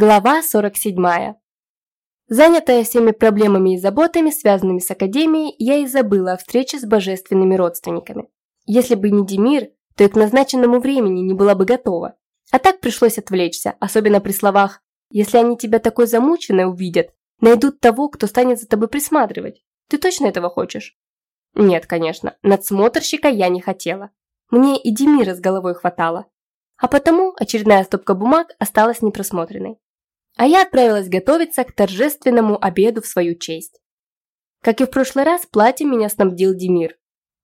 Глава 47. Занятая всеми проблемами и заботами, связанными с Академией, я и забыла о встрече с божественными родственниками. Если бы не Демир, то и к назначенному времени не была бы готова. А так пришлось отвлечься, особенно при словах «Если они тебя такой замученной увидят, найдут того, кто станет за тобой присматривать. Ты точно этого хочешь?» Нет, конечно, надсмотрщика я не хотела. Мне и Демира с головой хватало. А потому очередная стопка бумаг осталась непросмотренной. А я отправилась готовиться к торжественному обеду в свою честь. Как и в прошлый раз, платье меня снабдил Демир.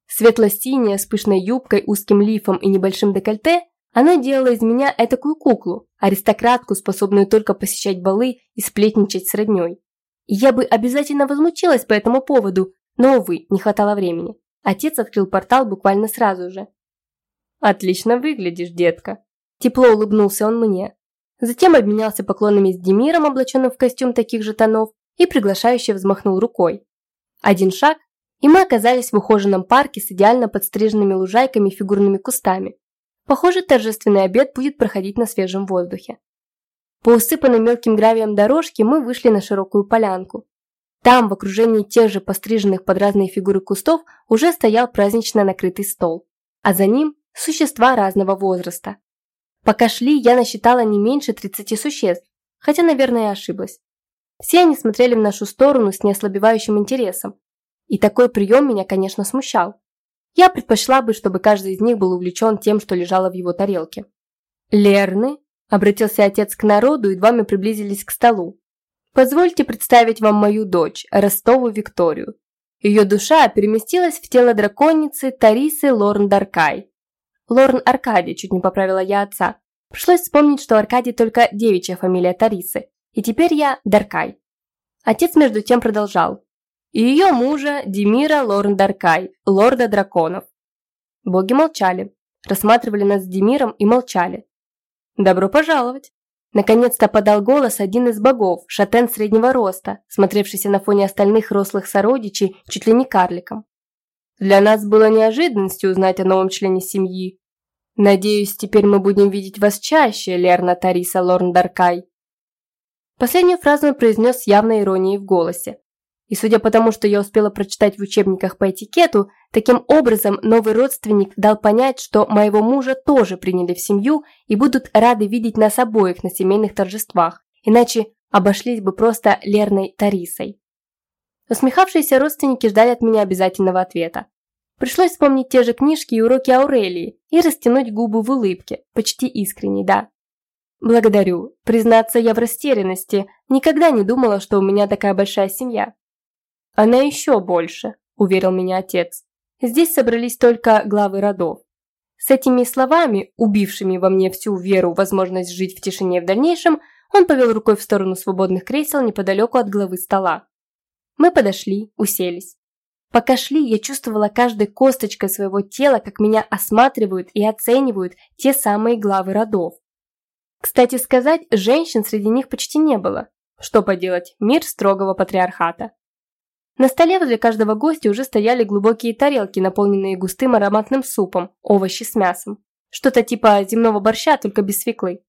Светло-синее, с пышной юбкой, узким лифом и небольшим декольте, оно делало из меня этакую куклу, аристократку, способную только посещать балы и сплетничать с роднёй. Я бы обязательно возмутилась по этому поводу, но, увы, не хватало времени. Отец открыл портал буквально сразу же. «Отлично выглядишь, детка», Тепло улыбнулся он мне. Затем обменялся поклонами с Демиром, облаченным в костюм таких же тонов, и приглашающе взмахнул рукой. Один шаг, и мы оказались в ухоженном парке с идеально подстриженными лужайками и фигурными кустами. Похоже, торжественный обед будет проходить на свежем воздухе. По усыпанной мелким гравием дорожке мы вышли на широкую полянку. Там, в окружении тех же постриженных под разные фигуры кустов, уже стоял празднично накрытый стол. А за ним – существа разного возраста. Пока шли, я насчитала не меньше 30 существ, хотя, наверное, ошиблась. Все они смотрели в нашу сторону с неослабевающим интересом. И такой прием меня, конечно, смущал. Я предпочла бы, чтобы каждый из них был увлечен тем, что лежало в его тарелке. «Лерны?» – обратился отец к народу, и два мы приблизились к столу. «Позвольте представить вам мою дочь, Ростову Викторию. Ее душа переместилась в тело драконицы Тарисы Лорн Даркай, Лорн Аркадий, чуть не поправила я отца. Пришлось вспомнить, что Аркадий только девичья фамилия Тарисы. И теперь я Даркай. Отец между тем продолжал. И ее мужа Демира Лорн Даркай, лорда драконов. Боги молчали, рассматривали нас с Демиром и молчали. «Добро пожаловать!» Наконец-то подал голос один из богов, шатен среднего роста, смотревшийся на фоне остальных рослых сородичей чуть ли не карликом. Для нас было неожиданностью узнать о новом члене семьи. Надеюсь, теперь мы будем видеть вас чаще, Лерна Тариса Лорндаркай. Последнюю фразу он произнес с явной иронией в голосе. И судя по тому, что я успела прочитать в учебниках по этикету, таким образом новый родственник дал понять, что моего мужа тоже приняли в семью и будут рады видеть нас обоих на семейных торжествах, иначе обошлись бы просто Лерной Тарисой. Усмехавшиеся родственники ждали от меня обязательного ответа. Пришлось вспомнить те же книжки и уроки Аурелии и растянуть губы в улыбке, почти искренней, да. Благодарю. Признаться, я в растерянности. Никогда не думала, что у меня такая большая семья. Она еще больше, уверил меня отец. Здесь собрались только главы родов. С этими словами, убившими во мне всю веру в возможность жить в тишине в дальнейшем, он повел рукой в сторону свободных кресел неподалеку от главы стола. Мы подошли, уселись. Пока шли, я чувствовала каждой косточкой своего тела, как меня осматривают и оценивают те самые главы родов. Кстати сказать, женщин среди них почти не было. Что поделать, мир строгого патриархата. На столе возле каждого гостя уже стояли глубокие тарелки, наполненные густым ароматным супом, овощи с мясом. Что-то типа земного борща, только без свеклы.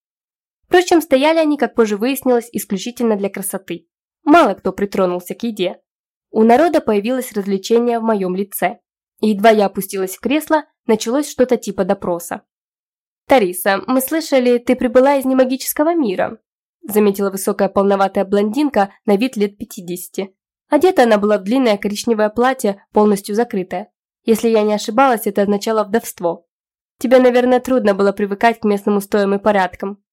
Впрочем, стояли они, как позже выяснилось, исключительно для красоты. Мало кто притронулся к еде. У народа появилось развлечение в моем лице. Едва я опустилась в кресло, началось что-то типа допроса. «Тариса, мы слышали, ты прибыла из немагического мира», заметила высокая полноватая блондинка на вид лет 50. Одета она была в длинное коричневое платье, полностью закрытое. Если я не ошибалась, это означало вдовство. Тебе, наверное, трудно было привыкать к местным устоям и порядкам.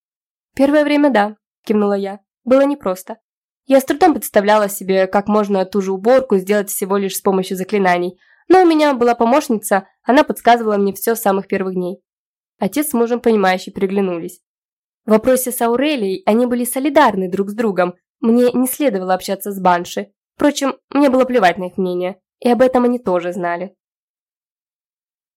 Первое время да, кивнула я. Было непросто. Я с трудом представляла себе, как можно ту же уборку сделать всего лишь с помощью заклинаний, но у меня была помощница, она подсказывала мне все с самых первых дней. Отец с мужем, понимающе переглянулись. В вопросе с Аурелией они были солидарны друг с другом, мне не следовало общаться с Банши. Впрочем, мне было плевать на их мнение, и об этом они тоже знали.